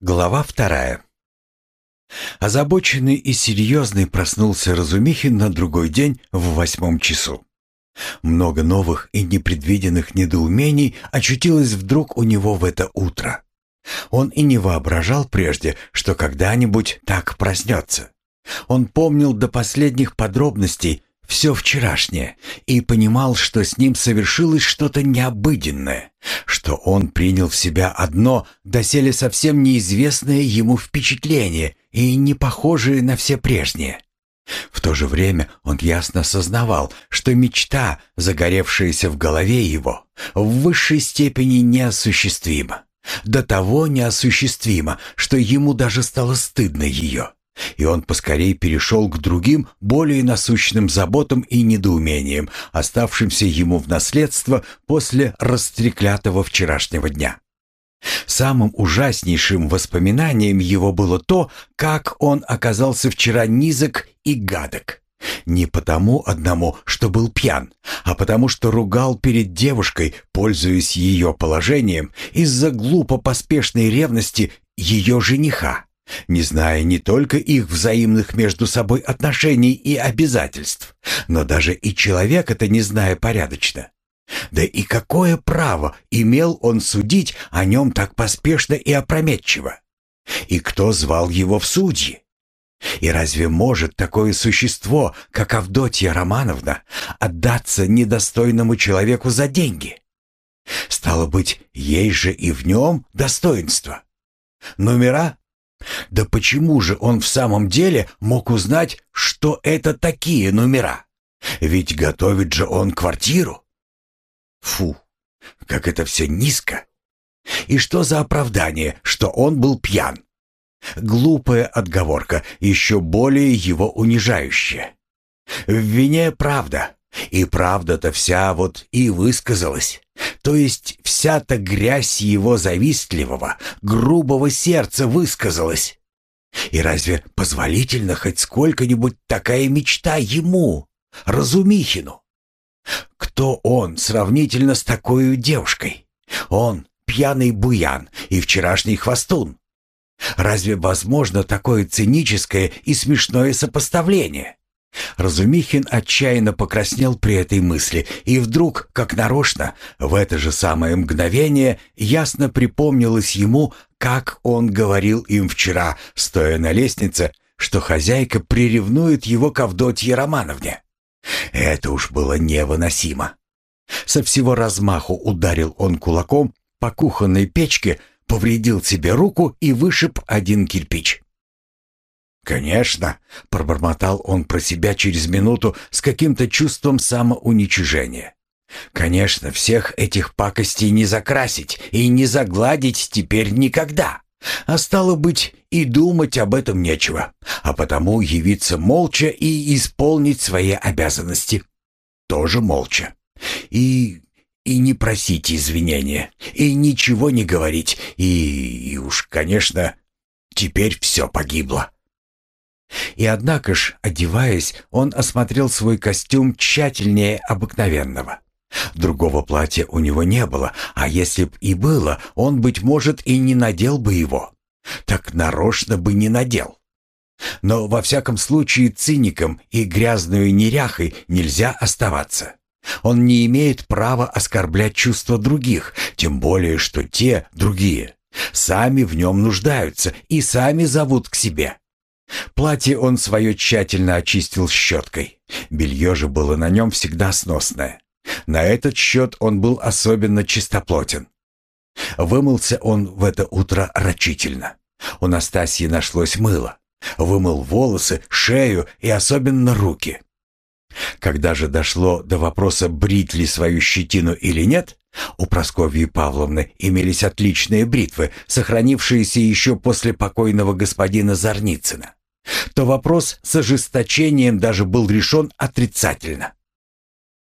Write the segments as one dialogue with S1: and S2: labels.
S1: Глава вторая. Озабоченный и серьезный проснулся Разумихин на другой день в восьмом часу. Много новых и непредвиденных недоумений очутилось вдруг у него в это утро. Он и не воображал прежде, что когда-нибудь так проснется. Он помнил до последних подробностей все вчерашнее и понимал, что с ним совершилось что-то необыденное, что он принял в себя одно, доселе совсем неизвестное ему впечатление и не похожее на все прежние. В то же время он ясно сознавал, что мечта, загоревшаяся в голове его, в высшей степени неосуществима. До того неосуществима, что ему даже стало стыдно ее. И он поскорей перешел к другим, более насущным заботам и недоумениям, оставшимся ему в наследство после растреклятого вчерашнего дня. Самым ужаснейшим воспоминанием его было то, как он оказался вчера низок и гадок. Не потому одному, что был пьян, а потому что ругал перед девушкой, пользуясь ее положением, из-за глупо поспешной ревности ее жениха не зная не только их взаимных между собой отношений и обязательств, но даже и человек это не зная порядочно. Да и какое право имел он судить о нем так поспешно и опрометчиво? И кто звал его в судьи? И разве может такое существо, как Авдотья Романовна, отдаться недостойному человеку за деньги? Стало быть, ей же и в нем достоинство. Номера да почему же он в самом деле мог узнать, что это такие номера? Ведь готовит же он квартиру. Фу, как это все низко. И что за оправдание, что он был пьян? Глупая отговорка, еще более его унижающая. В вине правда, и правда-то вся вот и высказалась. То есть вся-то грязь его завистливого, грубого сердца высказалась. И разве позволительно хоть сколько-нибудь такая мечта ему, Разумихину? Кто он сравнительно с такой девушкой? Он пьяный буян и вчерашний хвостун. Разве возможно такое циническое и смешное сопоставление? Разумихин отчаянно покраснел при этой мысли, и вдруг, как нарочно, в это же самое мгновение ясно припомнилось ему, как он говорил им вчера, стоя на лестнице, что хозяйка приревнует его к Авдотье Романовне. Это уж было невыносимо. Со всего размаху ударил он кулаком по кухонной печке, повредил себе руку и вышиб один кирпич. «Конечно», — пробормотал он про себя через минуту с каким-то чувством самоуничижения. «Конечно, всех этих пакостей не закрасить и не загладить теперь никогда. А стало быть, и думать об этом нечего, а потому явиться молча и исполнить свои обязанности. Тоже молча. И и не просить извинения, и ничего не говорить, и, и уж, конечно, теперь все погибло. И однако ж, одеваясь, он осмотрел свой костюм тщательнее обыкновенного. Другого платья у него не было, а если б и было, он, быть может, и не надел бы его. Так нарочно бы не надел. Но во всяком случае циником и грязную неряхой нельзя оставаться. Он не имеет права оскорблять чувства других, тем более, что те, другие, сами в нем нуждаются и сами зовут к себе. Платье он свое тщательно очистил щеткой. Белье же было на нем всегда сносное. На этот счет он был особенно чистоплотен. Вымылся он в это утро рачительно. У Настасьи нашлось мыло. Вымыл волосы, шею и особенно руки. Когда же дошло до вопроса, брить ли свою щетину или нет, у Прасковьи Павловны имелись отличные бритвы, сохранившиеся еще после покойного господина Зарницына то вопрос с ожесточением даже был решен отрицательно.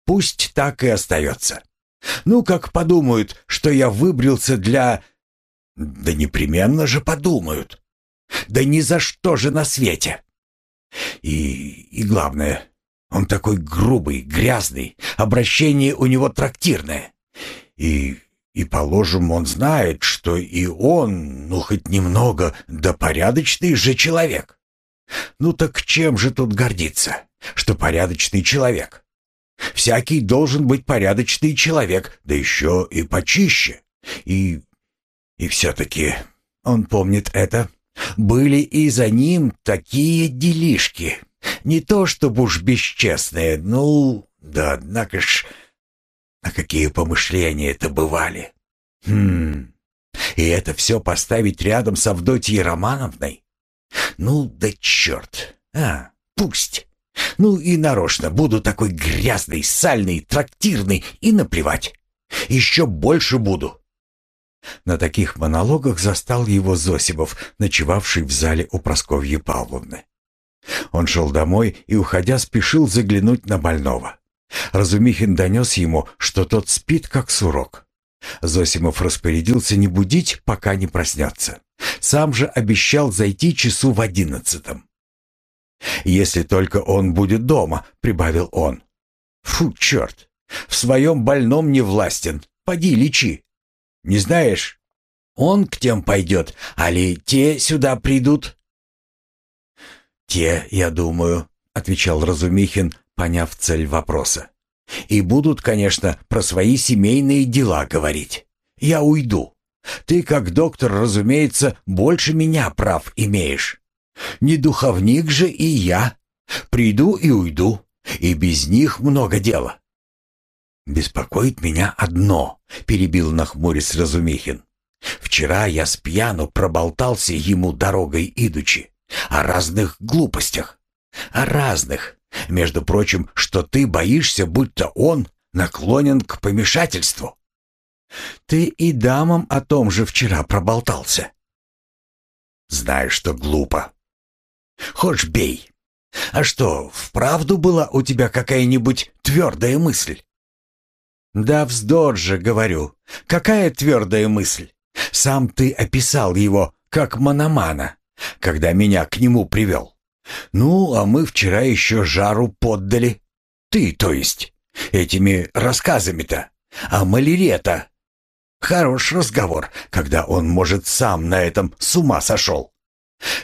S1: Пусть так и остается. Ну, как подумают, что я выбрился для... Да непременно же подумают. Да ни за что же на свете. И, и главное, он такой грубый, грязный, обращение у него трактирное. И, и, положим, он знает, что и он, ну, хоть немного, да порядочный же человек. Ну так чем же тут гордиться, что порядочный человек? Всякий должен быть порядочный человек, да еще и почище. И... и все-таки он помнит это. Были и за ним такие делишки. Не то чтобы уж бесчестные, ну, да однако ж... А какие помышления это бывали? Хм... И это все поставить рядом с Авдотьей Романовной? Ну да черт! А, пусть! Ну и нарочно буду такой грязный, сальный, трактирный и наплевать. Еще больше буду. На таких монологах застал его Зосимов, ночевавший в зале у Просковьи Павловны. Он шел домой и, уходя, спешил заглянуть на больного. Разумихин донес ему, что тот спит, как сурок. Зосимов распорядился не будить, пока не проснется. Сам же обещал зайти часу в одиннадцатом. «Если только он будет дома», — прибавил он. «Фу, черт! В своем больном не властен. Поди, лечи. Не знаешь, он к тем пойдет, али те сюда придут?» «Те, я думаю», — отвечал Разумихин, поняв цель вопроса. «И будут, конечно, про свои семейные дела говорить. Я уйду. Ты, как доктор, разумеется, больше меня прав имеешь. Не духовник же и я. Приду и уйду, и без них много дела». «Беспокоит меня одно», — перебил нахмурясь Разумихин. «Вчера я с пьяну проболтался ему дорогой идучи. О разных глупостях. О разных. Между прочим, что ты боишься, будто он наклонен к помешательству. Ты и дамам о том же вчера проболтался. Знаешь, что глупо. Хочешь, бей. А что, вправду была у тебя какая-нибудь твердая мысль? Да вздор же, говорю. Какая твердая мысль? Сам ты описал его как мономана, когда меня к нему привел. Ну, а мы вчера еще жару поддали. Ты, то есть, этими рассказами-то. А малярета. Хорош разговор, когда он, может, сам на этом с ума сошел.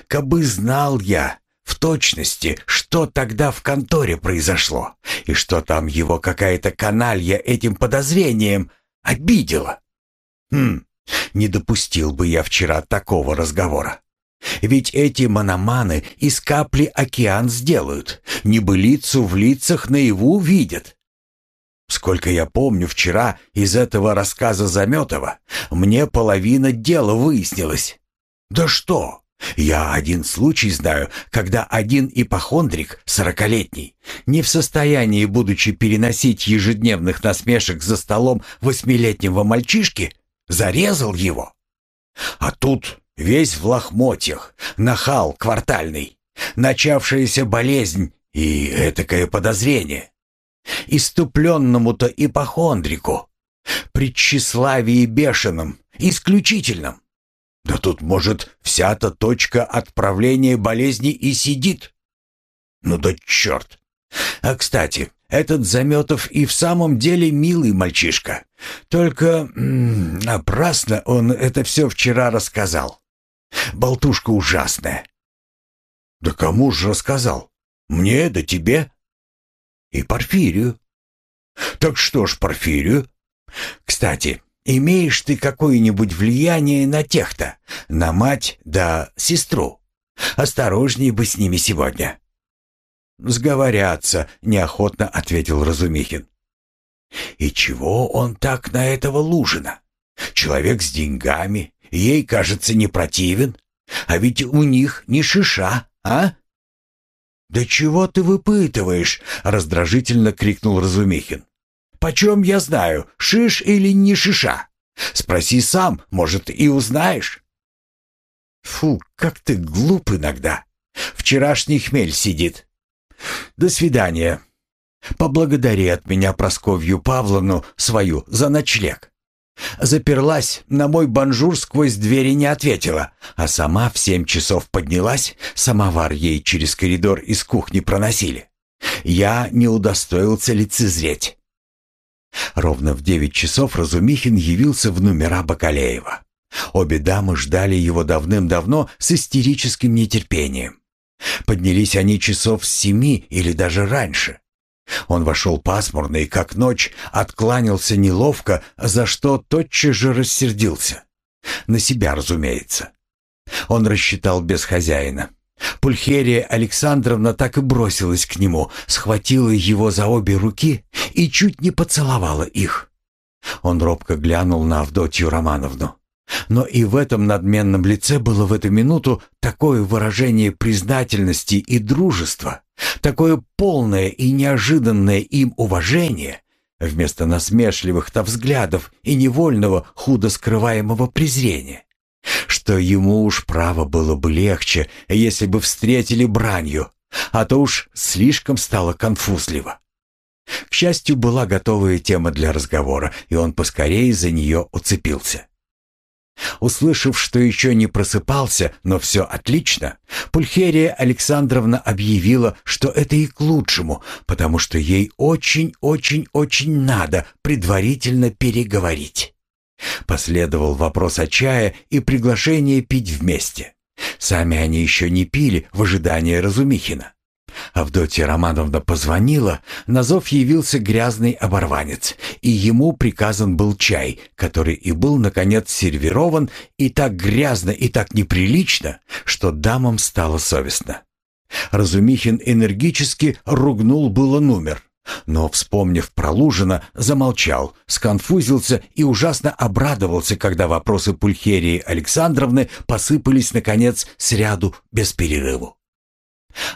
S1: Кабы знал я в точности, что тогда в конторе произошло, и что там его какая-то каналья этим подозрением обидела. Хм, не допустил бы я вчера такого разговора. Ведь эти мономаны из капли океан сделают, небылицу в лицах наяву видят. Сколько я помню вчера из этого рассказа Заметова, мне половина дела выяснилась. Да что? Я один случай знаю, когда один ипохондрик, сорокалетний, не в состоянии, будучи переносить ежедневных насмешек за столом восьмилетнего мальчишки, зарезал его. А тут Весь в лохмотьях, нахал квартальный, начавшаяся болезнь и этакое подозрение. Иступленному-то ипохондрику, при тщеславии бешеном, исключительном. Да тут, может, вся-то точка отправления болезни и сидит. Ну да черт! А, кстати, этот Заметов и в самом деле милый мальчишка. Только м -м, напрасно он это все вчера рассказал. Болтушка ужасная. Да кому же рассказал? Мне да тебе? И Порфирию. Так что ж Порфирию? Кстати, имеешь ты какое-нибудь влияние на тех-то, на мать да сестру? Осторожней бы с ними сегодня. «Сговорятся», — неохотно ответил Разумихин. «И чего он так на этого Лужина? Человек с деньгами, Ей, кажется, не противен. А ведь у них не шиша, а?» «Да чего ты выпытываешь?» — раздражительно крикнул Разумихин. «Почем я знаю, шиш или не шиша? Спроси сам, может, и узнаешь». «Фу, как ты глуп иногда. Вчерашний хмель сидит. До свидания. Поблагодари от меня Просковью Павловну свою за ночлег. Заперлась, на мой бонжур сквозь двери не ответила, а сама в семь часов поднялась, самовар ей через коридор из кухни проносили. Я не удостоился лицезреть. Ровно в девять часов Разумихин явился в номера Бакалеева. Обе дамы ждали его давным-давно с истерическим нетерпением. Поднялись они часов с семи или даже раньше. Он вошел пасмурный, как ночь, откланялся неловко, за что тотчас же рассердился. На себя, разумеется. Он рассчитал без хозяина. Пульхерия Александровна так и бросилась к нему, схватила его за обе руки и чуть не поцеловала их. Он робко глянул на Авдотью Романовну. Но и в этом надменном лице было в эту минуту такое выражение признательности и дружества, такое полное и неожиданное им уважение, вместо насмешливых-то взглядов и невольного, худо скрываемого презрения, что ему уж право было бы легче, если бы встретили бранью, а то уж слишком стало конфузливо. К счастью, была готовая тема для разговора, и он поскорее за нее уцепился. Услышав, что еще не просыпался, но все отлично, Пульхерия Александровна объявила, что это и к лучшему, потому что ей очень-очень-очень надо предварительно переговорить. Последовал вопрос о чае и приглашение пить вместе. Сами они еще не пили в ожидании Разумихина. Авдотья Романовна позвонила, на зов явился грязный оборванец, и ему приказан был чай, который и был, наконец, сервирован, и так грязно, и так неприлично, что дамам стало совестно. Разумихин энергически ругнул было номер, но, вспомнив про Лужина, замолчал, сконфузился и ужасно обрадовался, когда вопросы Пульхерии Александровны посыпались, наконец, сряду без перерыву.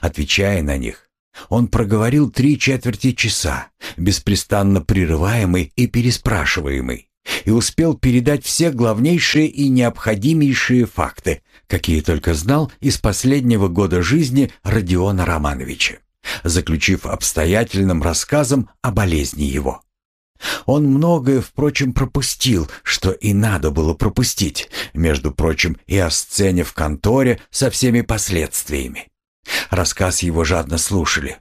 S1: Отвечая на них, он проговорил три четверти часа, беспрестанно прерываемый и переспрашиваемый, и успел передать все главнейшие и необходимейшие факты, какие только знал из последнего года жизни Родиона Романовича, заключив обстоятельным рассказом о болезни его. Он многое, впрочем, пропустил, что и надо было пропустить, между прочим, и о сцене в конторе со всеми последствиями. Рассказ его жадно слушали.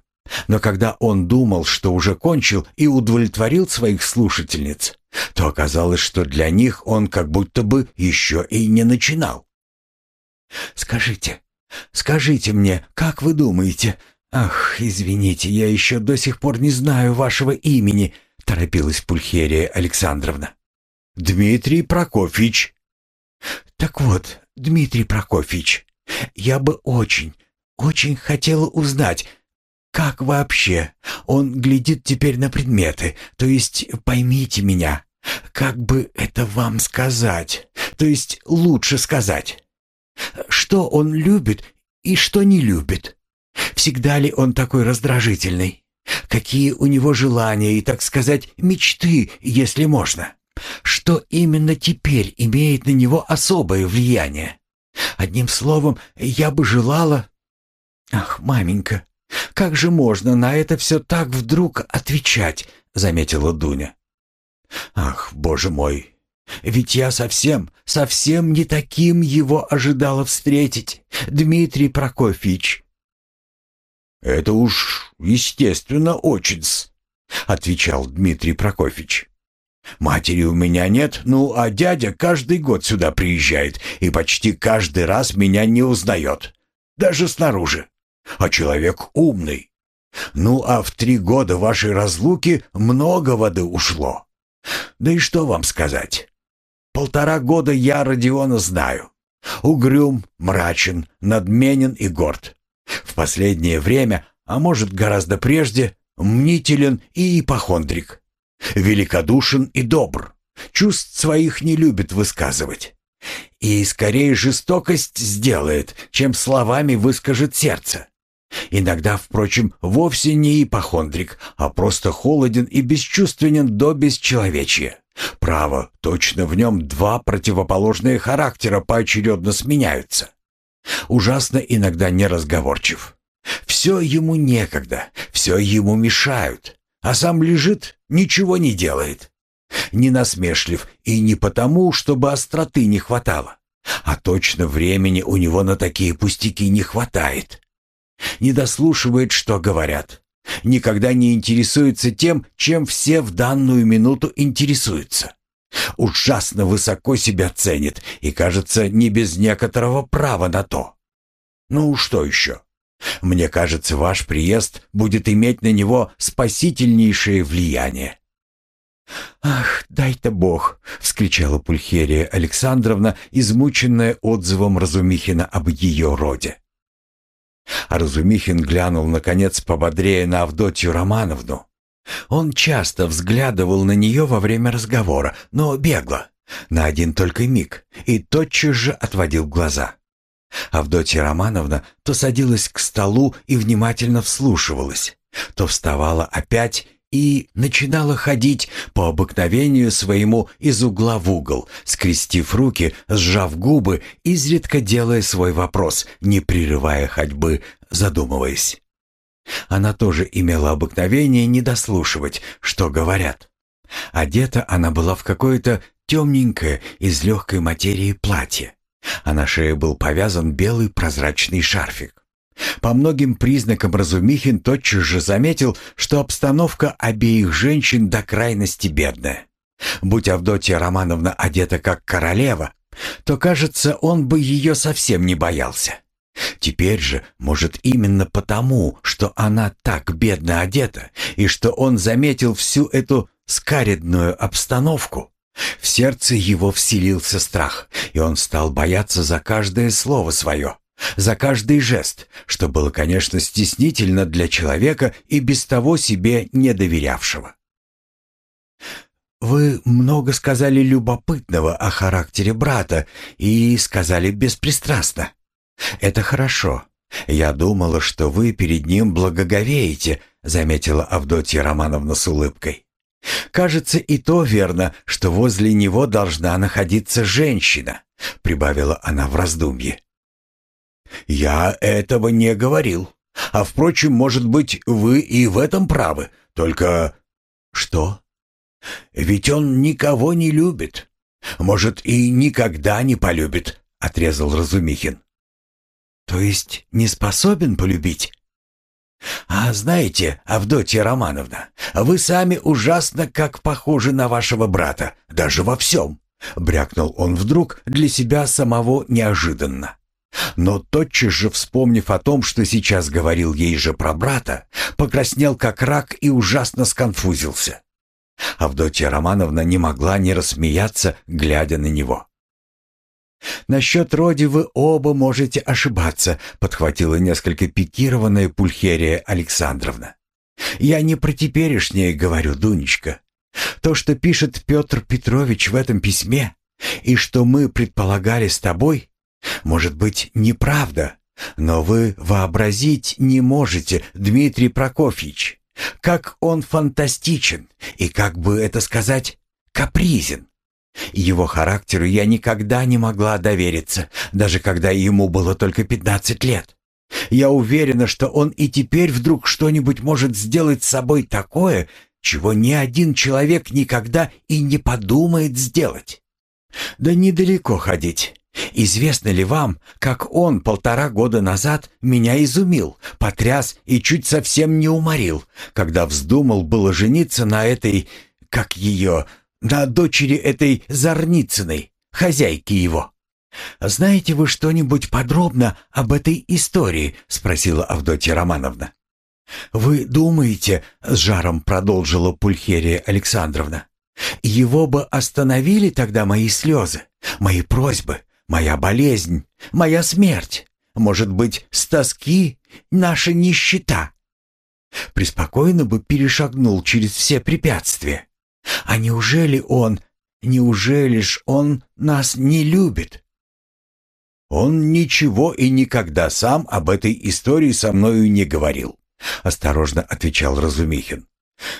S1: Но когда он думал, что уже кончил и удовлетворил своих слушательниц, то оказалось, что для них он как будто бы еще и не начинал. «Скажите, скажите мне, как вы думаете? Ах, извините, я еще до сих пор не знаю вашего имени», — торопилась Пульхерия Александровна. «Дмитрий Прокофьевич». «Так вот, Дмитрий Прокофьевич, я бы очень, очень хотела узнать, как вообще он глядит теперь на предметы, то есть поймите меня, как бы это вам сказать, то есть лучше сказать. Что он любит и что не любит? Всегда ли он такой раздражительный? Какие у него желания и, так сказать, мечты, если можно? Что именно теперь имеет на него особое влияние? Одним словом, я бы желала, «Ах, маменька, как же можно на это все так вдруг отвечать?» — заметила Дуня. «Ах, боже мой, ведь я совсем, совсем не таким его ожидала встретить, Дмитрий Прокофьевич». «Это уж, естественно, очень-с», — отвечал Дмитрий Прокофьевич. «Матери у меня нет, ну а дядя каждый год сюда приезжает и почти каждый раз меня не узнает, даже снаружи а человек умный. Ну, а в три года вашей разлуки много воды ушло. Да и что вам сказать? Полтора года я Родиона знаю. Угрюм, мрачен, надменен и горд. В последнее время, а может гораздо прежде, мнителен и ипохондрик. Великодушен и добр. Чувств своих не любит высказывать. И скорее жестокость сделает, чем словами выскажет сердце. Иногда, впрочем, вовсе не ипохондрик, а просто холоден и бесчувственен до бесчеловечия. Право, точно в нем два противоположные характера поочередно сменяются. Ужасно иногда неразговорчив. Все ему некогда, все ему мешают, а сам лежит, ничего не делает. Не насмешлив и не потому, чтобы остроты не хватало, а точно времени у него на такие пустяки не хватает. Не дослушивает, что говорят. никогда не интересуется тем, чем все в данную минуту интересуются. Ужасно высоко себя ценит и, кажется, не без некоторого права на то. Ну, что еще? Мне кажется, ваш приезд будет иметь на него спасительнейшее влияние. «Ах, дай-то Бог!» — вскричала Пульхерия Александровна, измученная отзывом Разумихина об ее роде. А Разумихин глянул, наконец, пободрее на Авдотью Романовну. Он часто взглядывал на нее во время разговора, но бегло, на один только миг, и тотчас же отводил глаза. Авдотья Романовна то садилась к столу и внимательно вслушивалась, то вставала опять и начинала ходить по обыкновению своему из угла в угол, скрестив руки, сжав губы, изредка делая свой вопрос, не прерывая ходьбы, задумываясь. Она тоже имела обыкновение не дослушивать, что говорят. Одета она была в какое-то темненькое из легкой материи платье, а на шее был повязан белый прозрачный шарфик. По многим признакам Разумихин тотчас же заметил, что обстановка обеих женщин до крайности бедная. Будь Авдотья Романовна одета как королева, то, кажется, он бы ее совсем не боялся. Теперь же, может, именно потому, что она так бедно одета, и что он заметил всю эту скаредную обстановку, в сердце его вселился страх, и он стал бояться за каждое слово свое за каждый жест, что было, конечно, стеснительно для человека и без того себе не доверявшего. «Вы много сказали любопытного о характере брата и сказали беспристрастно. Это хорошо. Я думала, что вы перед ним благоговеете», — заметила Авдотья Романовна с улыбкой. «Кажется, и то верно, что возле него должна находиться женщина», — прибавила она в раздумье. «Я этого не говорил. А, впрочем, может быть, вы и в этом правы. Только...» «Что?» «Ведь он никого не любит. Может, и никогда не полюбит», — отрезал Разумихин. «То есть не способен полюбить?» «А знаете, Авдотья Романовна, вы сами ужасно как похожи на вашего брата, даже во всем», — брякнул он вдруг для себя самого неожиданно. Но тотчас же, вспомнив о том, что сейчас говорил ей же про брата, покраснел как рак и ужасно сконфузился. Авдотья Романовна не могла не рассмеяться, глядя на него. «Насчет Роди вы оба можете ошибаться», — подхватила несколько пикированная Пульхерия Александровна. «Я не про теперешнее говорю, Дунечка. То, что пишет Петр Петрович в этом письме, и что мы предполагали с тобой, может быть, неправда, но вы вообразить не можете, Дмитрий Прокофьевич, как он фантастичен и, как бы это сказать, капризен. Его характеру я никогда не могла довериться, даже когда ему было только 15 лет. Я уверена, что он и теперь вдруг что-нибудь может сделать с собой такое, чего ни один человек никогда и не подумает сделать. Да недалеко ходить. Известно ли вам, как он полтора года назад меня изумил, потряс и чуть совсем не уморил, когда вздумал было жениться на этой, как ее, на дочери этой Зарницыной, хозяйки его? «Знаете вы что-нибудь подробно об этой истории?» — спросила Авдотья Романовна. «Вы думаете, — с жаром продолжила Пульхерия Александровна, — его бы остановили тогда мои слезы, мои просьбы, моя болезнь, моя смерть, может быть, с тоски наша нищета. Преспокойно бы перешагнул через все препятствия. А неужели он, неужели ж он нас не любит? Он ничего и никогда сам об этой истории со мною не говорил, осторожно отвечал Разумихин.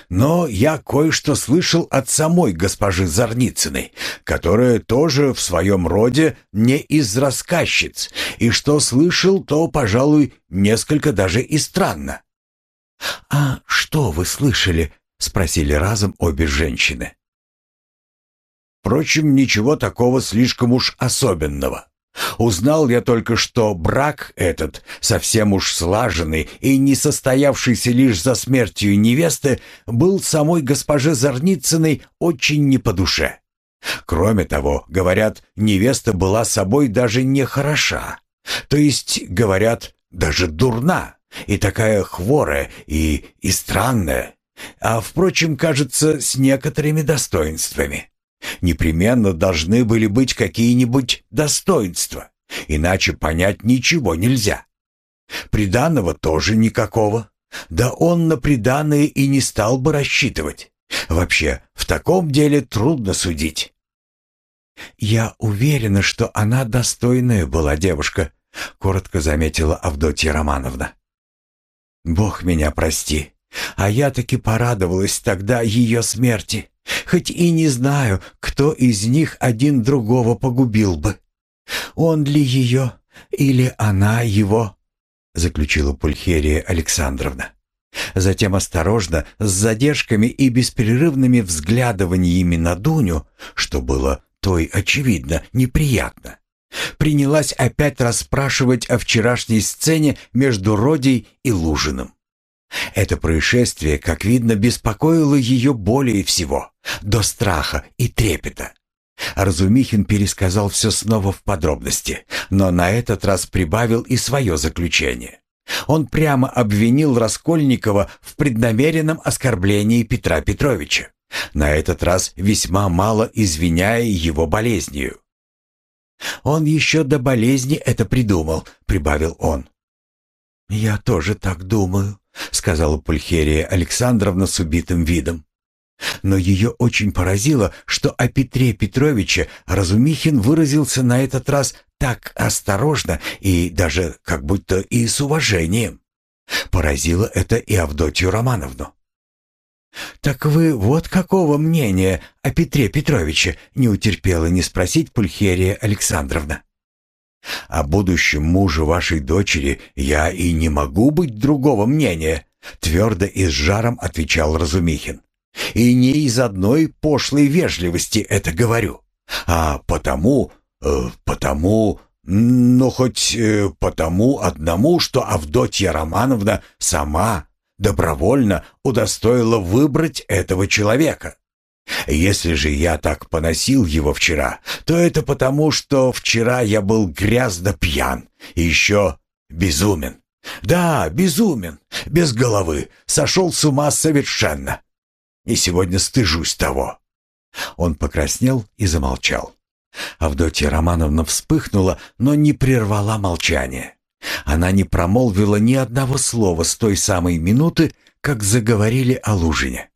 S1: Но я кое-что слышал от самой госпожи Зарницыной, которая тоже в своем роде не из рассказчиц, и что слышал, то, пожалуй, несколько даже и странно. «А что вы слышали?» — спросили разом обе женщины. Впрочем, ничего такого слишком уж особенного. Узнал я только, что брак этот, совсем уж слаженный и не состоявшийся лишь за смертью невесты, был самой госпоже Зарницыной очень не по душе. Кроме того, говорят, невеста была собой даже не хороша. То есть, говорят, даже дурна, и такая хворая, и, и странная, а, впрочем, кажется, с некоторыми достоинствами. Непременно должны были быть какие-нибудь достоинства, иначе понять ничего нельзя. Приданого тоже никакого. Да он на приданое и не стал бы рассчитывать. Вообще, в таком деле трудно судить. «Я уверена, что она достойная была девушка», — коротко заметила Авдотья Романовна. «Бог меня прости, а я таки порадовалась тогда ее смерти, хоть и не знаю, кто из них один другого погубил бы. Он ли ее или она его?» — заключила Пульхерия Александровна. Затем осторожно, с задержками и беспрерывными взглядываниями на Дуню, что было той, очевидно, неприятно, принялась опять расспрашивать о вчерашней сцене между Родей и Лужиным. Это происшествие, как видно, беспокоило ее более всего, до страха и трепета. Разумихин пересказал все снова в подробности, но на этот раз прибавил и свое заключение. Он прямо обвинил Раскольникова в преднамеренном оскорблении Петра Петровича, на этот раз весьма мало извиняя его болезнью. «Он еще до болезни это придумал», — прибавил он. «Я тоже так думаю», — сказала Пульхерия Александровна с убитым видом. Но ее очень поразило, что о Петре Петровиче Разумихин выразился на этот раз так осторожно и даже как будто и с уважением. Поразило это и Авдотью Романовну. «Так вы вот какого мнения о Петре Петровиче?» не утерпела не спросить Пульхерия Александровна. «О будущем муже вашей дочери я и не могу быть другого мнения», твердо и с жаром отвечал Разумихин. «И не из одной пошлой вежливости это говорю, а потому, э, потому, ну хоть э, потому одному, что Авдотья Романовна сама добровольно удостоила выбрать этого человека. Если же я так поносил его вчера, то это потому, что вчера я был грязно пьян и еще безумен. Да, безумен, без головы, сошел с ума совершенно. И сегодня стыжусь того. Он покраснел и замолчал. Авдотья Романовна вспыхнула, но не прервала молчание. Она не промолвила ни одного слова с той самой минуты, как заговорили о Лужине.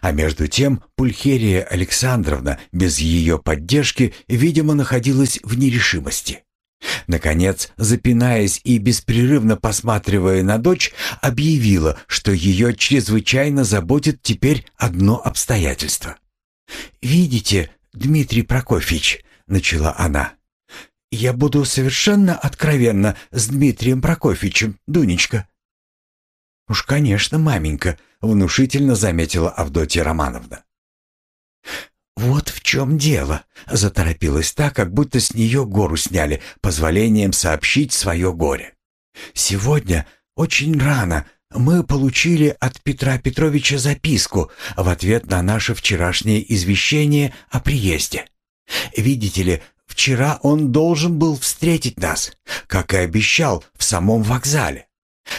S1: А между тем Пульхерия Александровна без ее поддержки, видимо, находилась в нерешимости. Наконец, запинаясь и беспрерывно посматривая на дочь, объявила, что ее чрезвычайно заботит теперь одно обстоятельство. «Видите, Дмитрий Прокофьевич», — начала она, я буду совершенно откровенна с Дмитрием Прокофьевичем, Дунечка». «Уж, конечно, маменька», — внушительно заметила Авдотья Романовна. «Вот в чем дело», — заторопилась та, как будто с нее гору сняли, позволением сообщить свое горе. «Сегодня, очень рано, мы получили от Петра Петровича записку в ответ на наше вчерашнее извещение о приезде. Видите ли, Вчера он должен был встретить нас, как и обещал, в самом вокзале.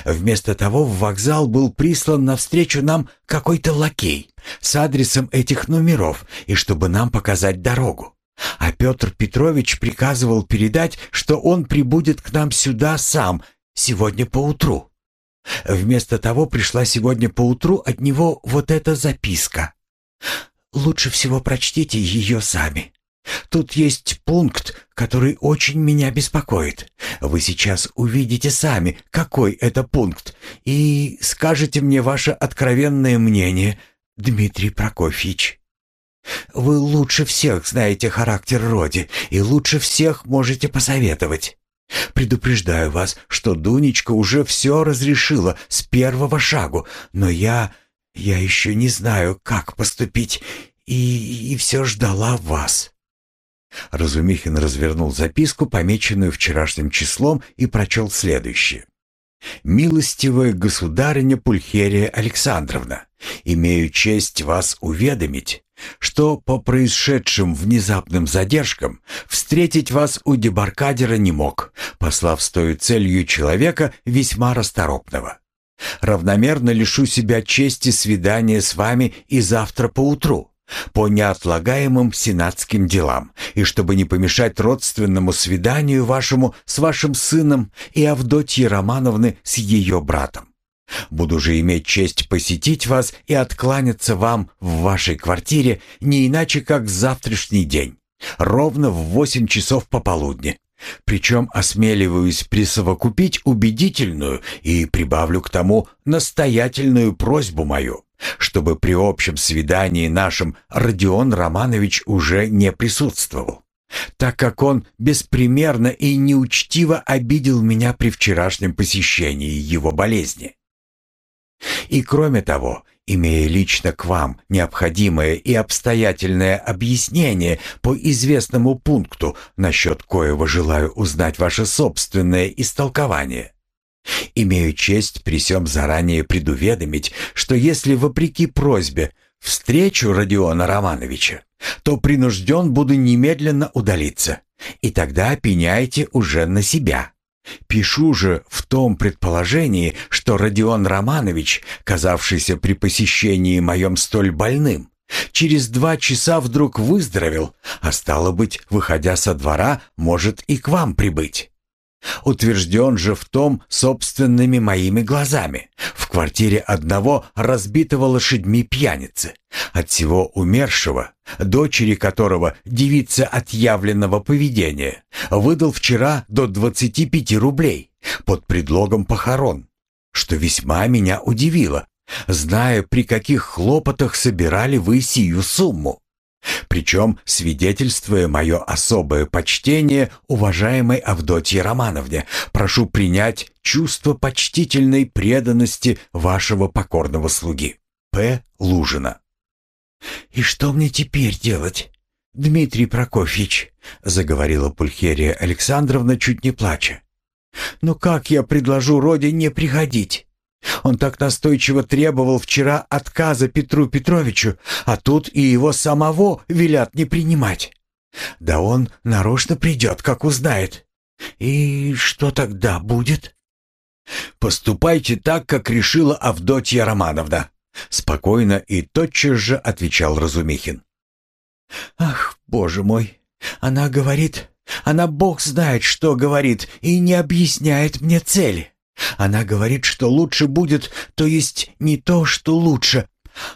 S1: Вместо того в вокзал был прислан навстречу нам какой-то лакей с адресом этих номеров и чтобы нам показать дорогу. А Петр Петрович приказывал передать, что он прибудет к нам сюда сам сегодня поутру. Вместо того пришла сегодня поутру от него вот эта записка. Лучше всего прочтите ее сами. Тут есть пункт, который очень меня беспокоит. Вы сейчас увидите сами, какой это пункт, и скажете мне ваше откровенное мнение, Дмитрий Прокофьевич. Вы лучше всех знаете характер Роди и лучше всех можете посоветовать. Предупреждаю вас, что Дунечка уже все разрешила с первого шагу, но я... я еще не знаю, как поступить, и, и все ждала вас. Разумихин развернул записку, помеченную вчерашним числом, и прочел следующее. «Милостивая государыня Пульхерия Александровна, имею честь вас уведомить, что по происшедшим внезапным задержкам встретить вас у дебаркадера не мог, послав с той целью человека весьма расторопного. Равномерно лишу себя чести свидания с вами и завтра поутру, по неотлагаемым сенатским делам, и чтобы не помешать родственному свиданию вашему с вашим сыном и Авдотьи Романовны с ее братом. Буду же иметь честь посетить вас и откланяться вам в вашей квартире не иначе, как завтрашний день, ровно в восемь часов пополудни. Причем осмеливаюсь присовокупить убедительную и прибавлю к тому настоятельную просьбу мою, чтобы при общем свидании нашем Родион Романович уже не присутствовал, так как он беспримерно и неучтиво обидел меня при вчерашнем посещении его болезни. И кроме того, имея лично к вам необходимое и обстоятельное объяснение по известному пункту, насчет коего желаю узнать ваше собственное истолкование. Имею честь при сём заранее предуведомить, что если, вопреки просьбе, встречу Родиона Романовича, то принужден буду немедленно удалиться, и тогда пеняйте уже на себя. Пишу же в том предположении, что Родион Романович, казавшийся при посещении моем столь больным, через два часа вдруг выздоровел, а стало быть, выходя со двора, может и к вам прибыть. Утвержден же в том собственными моими глазами, в квартире одного разбитого лошадьми пьяницы, от всего умершего, дочери которого, девица отъявленного поведения, выдал вчера до 25 рублей под предлогом похорон, что весьма меня удивило, зная, при каких хлопотах собирали вы сию сумму. Причем, свидетельствуя мое особое почтение уважаемой Авдотье Романовне, прошу принять чувство почтительной преданности вашего покорного слуги. П. Лужина. «И что мне теперь делать, Дмитрий Прокофьевич?» — заговорила Пульхерия Александровна, чуть не плача. «Ну как я предложу Роде не приходить? Он так настойчиво требовал вчера отказа Петру Петровичу, а тут и его самого велят не принимать. Да он нарочно придет, как узнает. И что тогда будет? «Поступайте так, как решила Авдотья Романовна», — спокойно и тотчас же отвечал Разумихин. «Ах, боже мой, она говорит, она бог знает, что говорит, и не объясняет мне цели. Она говорит, что лучше будет, то есть не то, что лучше,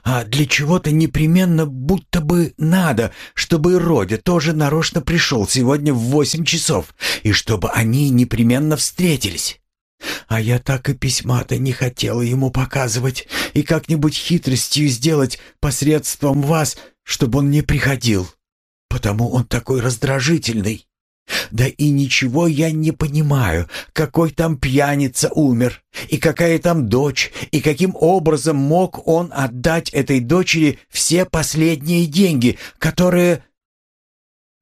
S1: а для чего-то непременно будто бы надо, чтобы Родя тоже нарочно пришел сегодня в восемь часов, и чтобы они непременно встретились. А я так и письма-то не хотела ему показывать и как-нибудь хитростью сделать посредством вас, чтобы он не приходил. Потому он такой раздражительный. Да и ничего я не понимаю, какой там пьяница умер, и какая там дочь, и каким образом мог он отдать этой дочери все последние деньги, которые...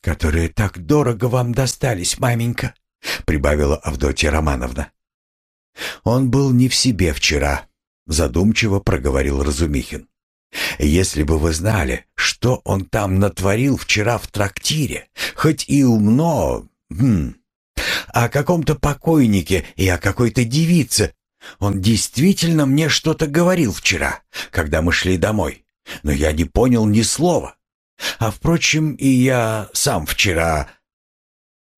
S1: которые так дорого вам достались, маменька, прибавила Авдотья Романовна. Он был не в себе вчера, задумчиво проговорил Разумихин. Если бы вы знали, что он там натворил вчера в трактире, хоть и умно, хм, о каком-то покойнике и о какой-то девице. Он действительно мне что-то говорил вчера, когда мы шли домой, но я не понял ни слова. А впрочем, и я сам вчера...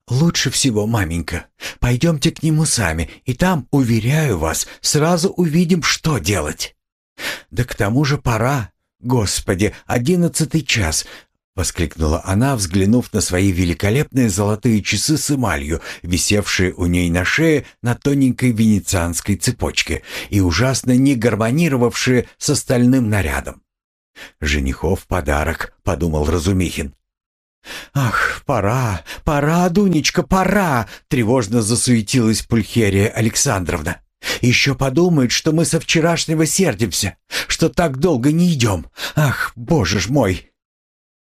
S1: «Лучше всего, маменька, пойдемте к нему сами, и там, уверяю вас, сразу увидим, что делать». «Да к тому же пора. Господи, одиннадцатый час!» — воскликнула она, взглянув на свои великолепные золотые часы с эмалью, висевшие у ней на шее на тоненькой венецианской цепочке и ужасно не гармонировавшие с остальным нарядом. «Женихов подарок», — подумал Разумихин. «Ах, пора, пора, Дунечка, пора!» — тревожно засуетилась Пульхерия Александровна. Еще подумает, что мы со вчерашнего сердимся, что так долго не идем. Ах, боже ж мой!»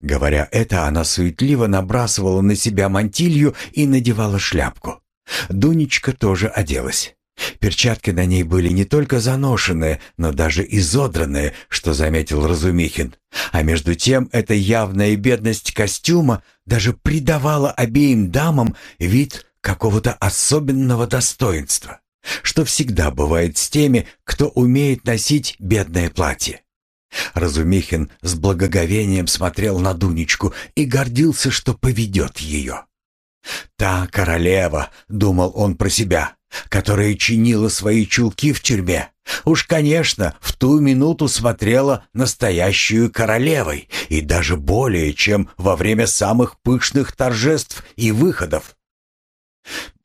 S1: Говоря это, она суетливо набрасывала на себя мантилью и надевала шляпку. Дунечка тоже оделась. Перчатки на ней были не только заношенные, но даже изодранные, что заметил Разумихин. А между тем эта явная бедность костюма даже придавала обеим дамам вид какого-то особенного достоинства, что всегда бывает с теми, кто умеет носить бедное платье. Разумихин с благоговением смотрел на Дунечку и гордился, что поведет ее. «Та королева», — думал он про себя, которая чинила свои чулки в тюрьме, уж, конечно, в ту минуту смотрела настоящую королевой, и даже более, чем во время самых пышных торжеств и выходов.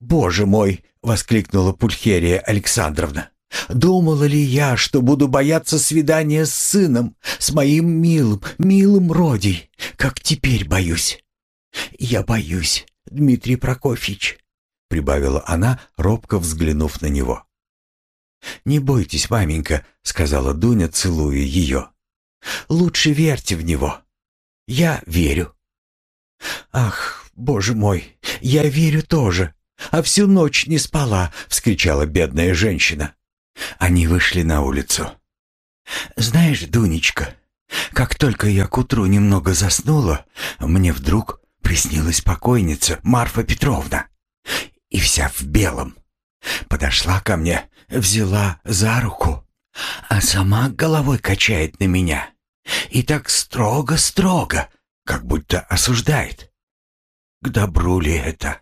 S1: «Боже мой!» — воскликнула Пульхерия Александровна. «Думала ли я, что буду бояться свидания с сыном, с моим милым, милым Родей, как теперь боюсь? Я боюсь, Дмитрий Прокофьевич прибавила она, робко взглянув на него. «Не бойтесь, маменька», — сказала Дуня, целуя ее. «Лучше верьте в него. Я верю». «Ах, боже мой, я верю тоже, а всю ночь не спала», — вскричала бедная женщина. Они вышли на улицу. «Знаешь, Дунечка, как только я к утру немного заснула, мне вдруг приснилась покойница Марфа Петровна и вся в белом. Подошла ко мне, взяла за руку, а сама головой качает на меня. И так строго-строго, как будто осуждает. К добру ли это?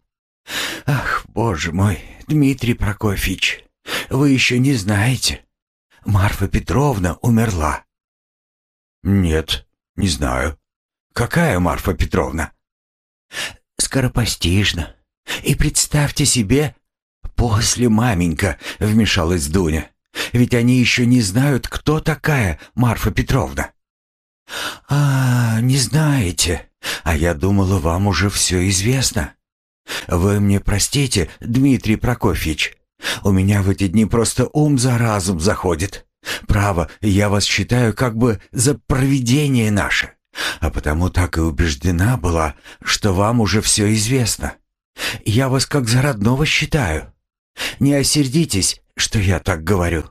S1: Ах, боже мой, Дмитрий Прокофьевич, вы еще не знаете. Марфа Петровна умерла. Нет, не знаю. Какая Марфа Петровна? Скоропостижно. И представьте себе, после маменька вмешалась Дуня. Ведь они еще не знают, кто такая Марфа Петровна. А, не знаете. А я думала, вам уже все известно. Вы мне простите, Дмитрий Прокофьевич. У меня в эти дни просто ум за разум заходит. Право, я вас считаю как бы за провидение наше. А потому так и убеждена была, что вам уже все известно. Я вас как за родного считаю. Не осердитесь, что я так говорю.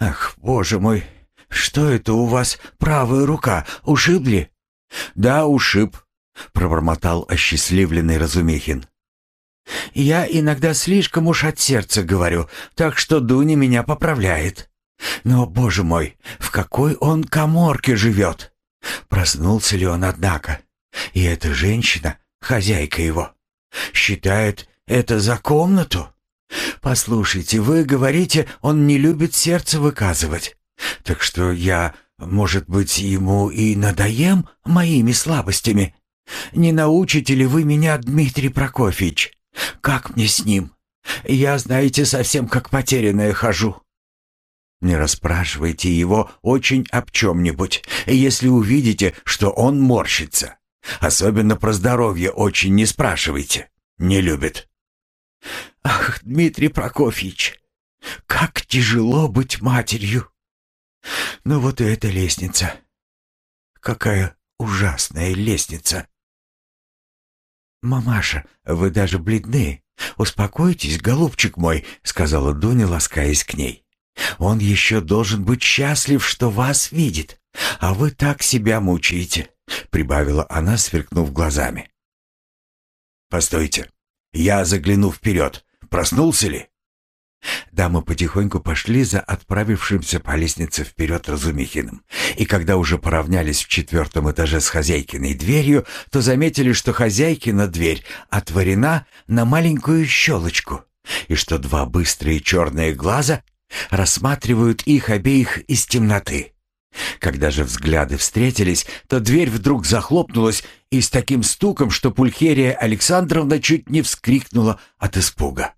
S1: Ах, боже мой, что это у вас правая рука? Ушибли? Да, ушиб, пробормотал осчастливленный Разумихин. Я иногда слишком уж от сердца говорю, так что Дуня меня поправляет. Но, боже мой, в какой он коморке живет? Проснулся ли он, однако? И эта женщина, хозяйка его, Считает это за комнату? Послушайте, вы говорите, он не любит сердце выказывать. Так что я, может быть, ему и надоем моими слабостями? Не научите ли вы меня, Дмитрий Прокофьевич? Как мне с ним? Я, знаете, совсем как потерянная хожу. Не расспрашивайте его очень об чем-нибудь, если увидите, что он морщится. Особенно про здоровье очень не спрашивайте. Не любит. Ах, Дмитрий Прокофьевич, как тяжело быть матерью. Ну вот и эта лестница. Какая ужасная лестница. «Мамаша, вы даже бледны. Успокойтесь, голубчик мой», — сказала Дуня, ласкаясь к ней. «Он еще должен быть счастлив, что вас видит, а вы так себя мучаете. — прибавила она, сверкнув глазами. «Постойте, я загляну вперед. Проснулся ли?» Дамы потихоньку пошли за отправившимся по лестнице вперед Разумихиным, и когда уже поравнялись в четвертом этаже с хозяйкиной дверью, то заметили, что хозяйкина дверь отворена на маленькую щелочку, и что два быстрые черные глаза рассматривают их обеих из темноты. Когда же взгляды встретились, то дверь вдруг захлопнулась и с таким стуком, что Пульхерия Александровна чуть не вскрикнула от испуга.